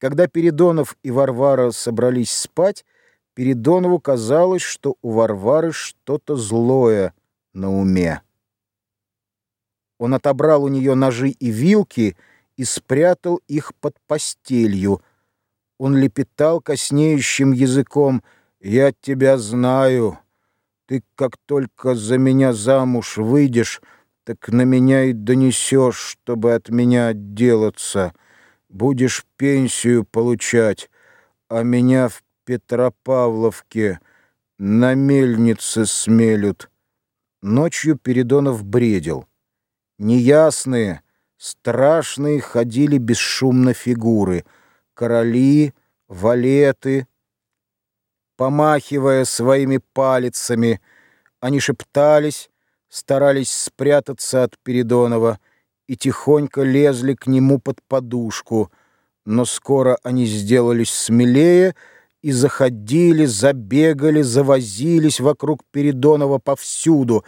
Когда Передонов и Варвара собрались спать, Передонову казалось, что у Варвары что-то злое на уме. Он отобрал у нее ножи и вилки и спрятал их под постелью. Он лепетал коснеющим языком «Я тебя знаю. Ты как только за меня замуж выйдешь, так на меня и донесешь, чтобы от меня отделаться». Будешь пенсию получать, а меня в Петропавловке на мельнице смелют. Ночью Передонов бредил. Неясные, страшные ходили бесшумно фигуры. Короли, валеты. Помахивая своими палицами, они шептались, старались спрятаться от Передонова — и тихонько лезли к нему под подушку, но скоро они сделались смелее и заходили, забегали, завозились вокруг Передонова повсюду,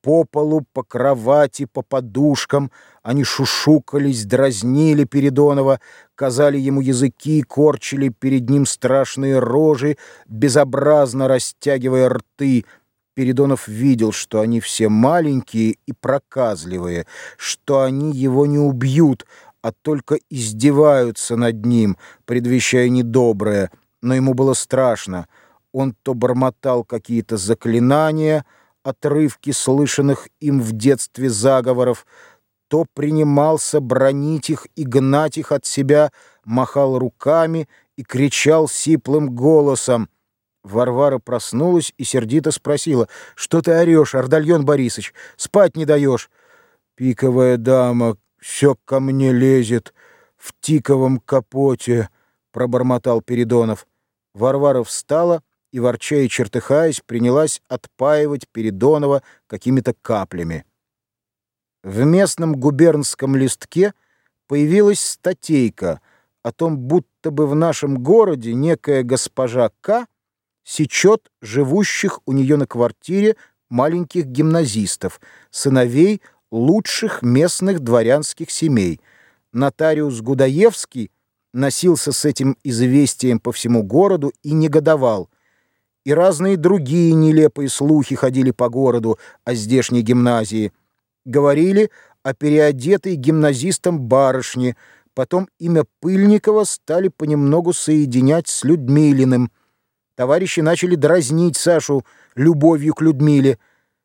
по полу, по кровати, по подушкам. Они шушукались, дразнили Передонова, казали ему языки, корчили перед ним страшные рожи, безобразно растягивая рты — Передонов видел, что они все маленькие и проказливые, что они его не убьют, а только издеваются над ним, предвещая недоброе, но ему было страшно. Он то бормотал какие-то заклинания, отрывки слышанных им в детстве заговоров, то принимался бронить их и гнать их от себя, махал руками и кричал сиплым голосом — Варвара проснулась и сердито спросила, «Что ты орешь, Ардальон Борисович? Спать не даешь?» «Пиковая дама все ко мне лезет в тиковом капоте», — пробормотал Передонов. Варвара встала и, ворча и чертыхаясь, принялась отпаивать Передонова какими-то каплями. В местном губернском листке появилась статейка о том, будто бы в нашем городе некая госпожа К сечет живущих у нее на квартире маленьких гимназистов, сыновей лучших местных дворянских семей. Нотариус Гудаевский носился с этим известием по всему городу и негодовал. И разные другие нелепые слухи ходили по городу о здешней гимназии. Говорили о переодетой гимназистом барышне, потом имя Пыльникова стали понемногу соединять с Людмилиным – Товарищи начали дразнить Сашу любовью к Людмиле.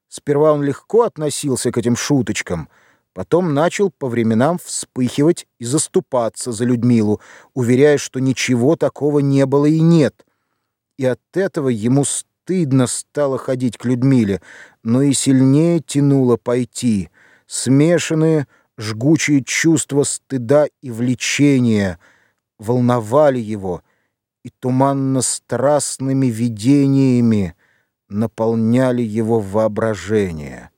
Сперва он легко относился к этим шуточкам, потом начал по временам вспыхивать и заступаться за Людмилу, уверяя, что ничего такого не было и нет. И от этого ему стыдно стало ходить к Людмиле, но и сильнее тянуло пойти. Смешанные, жгучие чувства стыда и влечения волновали его — и туманно-страстными видениями наполняли его воображение.